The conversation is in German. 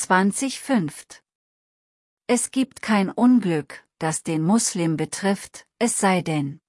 20,5. Es gibt kein Unglück, das den Muslim betrifft, es sei denn,